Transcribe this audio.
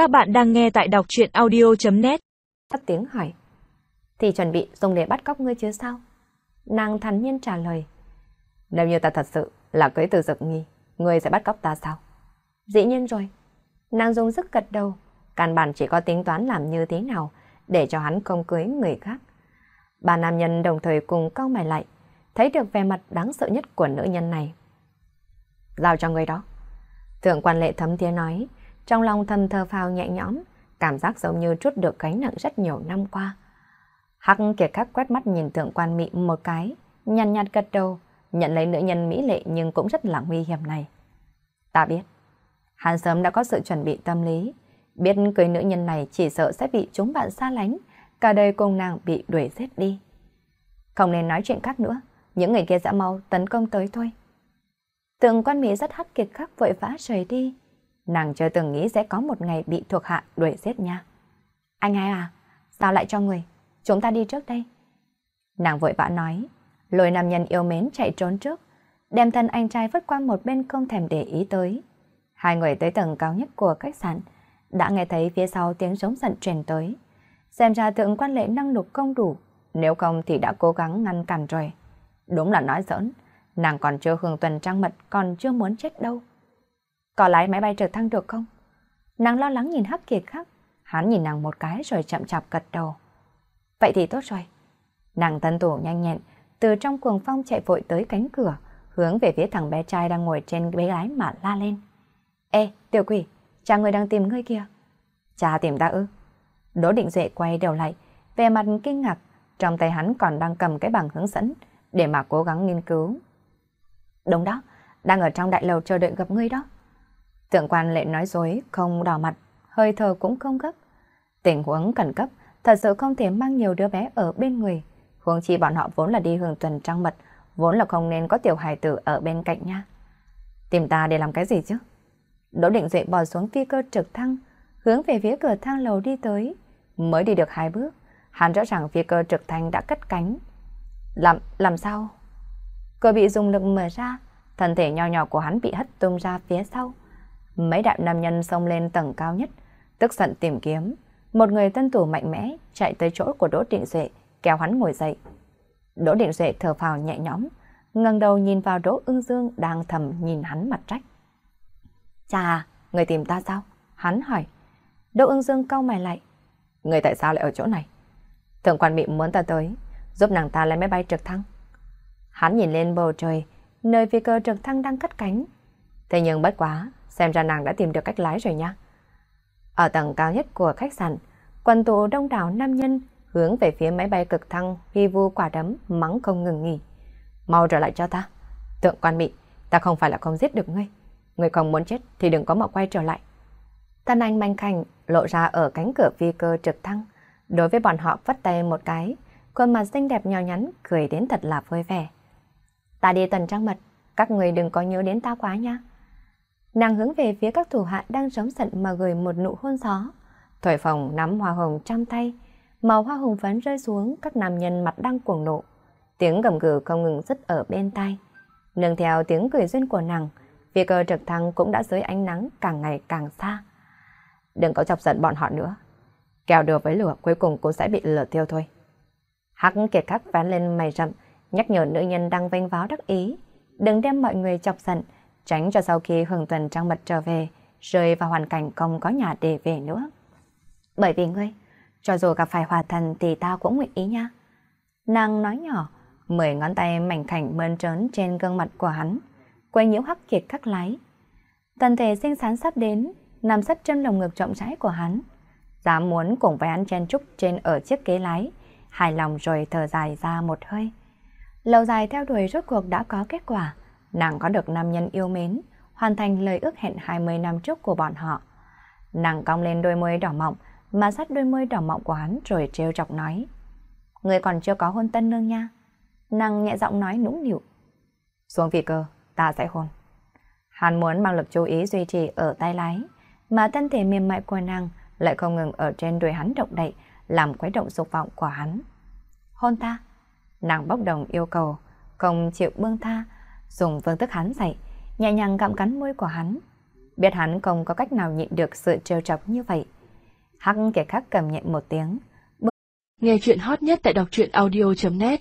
Các bạn đang nghe tại đọc chuyện audio.net Thất tiếng hỏi. Thì chuẩn bị dùng để bắt cóc ngươi chứ sao? Nàng thản nhiên trả lời. Nếu như ta thật sự là cưới từ dực nghi, ngươi sẽ bắt cóc ta sao? Dĩ nhiên rồi. Nàng dùng sức gật đầu. Căn bản chỉ có tính toán làm như thế nào để cho hắn không cưới người khác. bà nam nhân đồng thời cùng cau mày lại, thấy được vẻ mặt đáng sợ nhất của nữ nhân này. Giao cho người đó. Thượng quan lệ thấm tiếng nói, trong lòng thầm thơ phào nhẹ nhõm, cảm giác giống như trút được gánh nặng rất nhiều năm qua. Hắc kiệt khắc quét mắt nhìn thượng quan mị một cái, nhăn nhăn gật đầu, nhận lấy nữ nhân mỹ lệ nhưng cũng rất là nguy hiểm này. Ta biết, hắn sớm đã có sự chuẩn bị tâm lý, biết cưới nữ nhân này chỉ sợ sẽ bị chúng bạn xa lánh, cả đời cùng nàng bị đuổi giết đi. Không nên nói chuyện khác nữa, những người kia dã mau tấn công tới thôi. Tượng quan Mỹ rất hắc kiệt khắc vội vã rời đi. Nàng chưa từng nghĩ sẽ có một ngày bị thuộc hạ đuổi giết nha. Anh hai à, sao lại cho người? Chúng ta đi trước đây. Nàng vội vã nói, lôi nam nhân yêu mến chạy trốn trước, đem thân anh trai vứt qua một bên không thèm để ý tới. Hai người tới tầng cao nhất của khách sạn, đã nghe thấy phía sau tiếng sống giận truyền tới. Xem ra thượng quan lệ năng lực không đủ, nếu không thì đã cố gắng ngăn cản rồi. Đúng là nói giỡn, nàng còn chưa hưởng tuần trăng mật, còn chưa muốn chết đâu. Có lái máy bay trực thăng được không? Nàng lo lắng nhìn Hắc Kiệt khắc, hắn nhìn nàng một cái rồi chậm chạp gật đầu. Vậy thì tốt rồi. Nàng tân thủ nhanh nhẹn, từ trong cuồng phong chạy vội tới cánh cửa, hướng về phía thằng bé trai đang ngồi trên ghế lái mà la lên. Ê, tiểu quỷ, cha người đang tìm ngươi kìa. Cha tìm ta ư? Đỗ định duệ quay đầu lại, về mặt kinh ngạc, trong tay hắn còn đang cầm cái bảng hướng dẫn để mà cố gắng nghiên cứu. Đúng đó, đang ở trong đại lầu chờ đợi gặp ngươi đó. Tượng quan lệ nói dối, không đỏ mặt, hơi thở cũng không gấp. Tình huống khẩn cấp, thật sự không thể mang nhiều đứa bé ở bên người. Huống chi bọn họ vốn là đi hưởng tuần trăng mật, vốn là không nên có tiểu hài tử ở bên cạnh nha. Tìm ta để làm cái gì chứ? Đỗ định duệ bò xuống phi cơ trực thăng, hướng về phía cửa thang lầu đi tới. Mới đi được hai bước, hắn rõ ràng phi cơ trực thăng đã cất cánh. Làm, làm sao? Cửa bị dùng lực mở ra, thân thể nho nhỏ của hắn bị hất tung ra phía sau. Mấy đạo nam nhân xông lên tầng cao nhất, tức giận tìm kiếm. Một người tân thủ mạnh mẽ chạy tới chỗ của Đỗ Định Duệ, kéo hắn ngồi dậy. Đỗ Định Duệ thở phào nhẹ nhõm, ngẩng đầu nhìn vào Đỗ Ưng Dương đang thầm nhìn hắn mặt trách. Chà, người tìm ta sao? Hắn hỏi. Đỗ Ưng Dương cau mày lại. Người tại sao lại ở chỗ này? Thượng quan bị muốn ta tới, giúp nàng ta lên máy bay trực thăng. Hắn nhìn lên bầu trời, nơi phi cơ trực thăng đang cất cánh. Thế nhưng bất quá, xem ra nàng đã tìm được cách lái rồi nha. Ở tầng cao nhất của khách sạn, quần tụ đông đảo nam nhân hướng về phía máy bay cực thăng huy vu quả đấm mắng không ngừng nghỉ. Mau trở lại cho ta. Tượng quan mị, ta không phải là không giết được ngươi. Ngươi không muốn chết thì đừng có mà quay trở lại. Tân anh manh khảnh lộ ra ở cánh cửa phi cơ trực thăng. Đối với bọn họ vắt tay một cái, khuôn mặt xinh đẹp nhỏ nhắn cười đến thật là vui vẻ. Ta đi tuần trăng mật, các người đừng có nhớ đến ta quá nha. Nàng hướng về phía các thủ hạ đang sống giận mà gửi một nụ hôn gió. Thổi phòng nắm hoa hồng trong tay, màu hoa hồng phấn rơi xuống các nam nhân mặt đang cuồng nộ. Tiếng gầm gừ không ngừng dứt ở bên tai. Nương theo tiếng cười duyên của nàng, việc cơ trực thăng cũng đã dưới ánh nắng càng ngày càng xa. Đừng có chọc giận bọn họ nữa. Kèo được với lửa cuối cùng cũng sẽ bị lửa tiêu thôi. Hắc kiệt khắc ván lên mày rậm, nhắc nhở nữ nhân đang vênh váo đắc ý. Đừng đem mọi người chọc giận, tránh cho sau khi hưởng tuần trăng mật trở về, rơi vào hoàn cảnh không có nhà để về nữa. Bởi vì ngươi, cho dù gặp phải hòa thần thì ta cũng nguyện ý nha. Nàng nói nhỏ, mười ngón tay mảnh khảnh mơn trớn trên gương mặt của hắn, quay nhiễu hắc kiệt khắc lái. Tần thể xinh xắn sắp đến, nằm sắt chân lồng ngực trọng rãi của hắn. Dám muốn cùng với hắn chen trúc trên ở chiếc ghế lái, hài lòng rồi thở dài ra một hơi. Lâu dài theo đuổi rốt cuộc đã có kết quả, nàng có được nam nhân yêu mến, hoàn thành lời ước hẹn 20 năm trước của bọn họ. Nàng cong lên đôi môi đỏ mọng, mà sát đôi môi đỏ mọng của hắn rồi trêu chọc nói. Người còn chưa có hôn tân nương nha. Nàng nhẹ giọng nói nũng nịu. Xuống vị cơ, ta sẽ hôn. Hắn muốn mang lực chú ý duy trì ở tay lái, mà thân thể mềm mại của nàng lại không ngừng ở trên đuôi hắn động đậy, làm quấy động dục vọng của hắn. Hôn ta. Nàng bốc đồng yêu cầu, không chịu buông tha, dùng phương thức hắn dậy nhẹ nhàng gặm cắn môi của hắn. Biết hắn không có cách nào nhịn được sự trêu chọc như vậy. Hắc kẻ khác cầm nhẹ một tiếng. Nghe chuyện hot nhất tại đọc truyện audio.net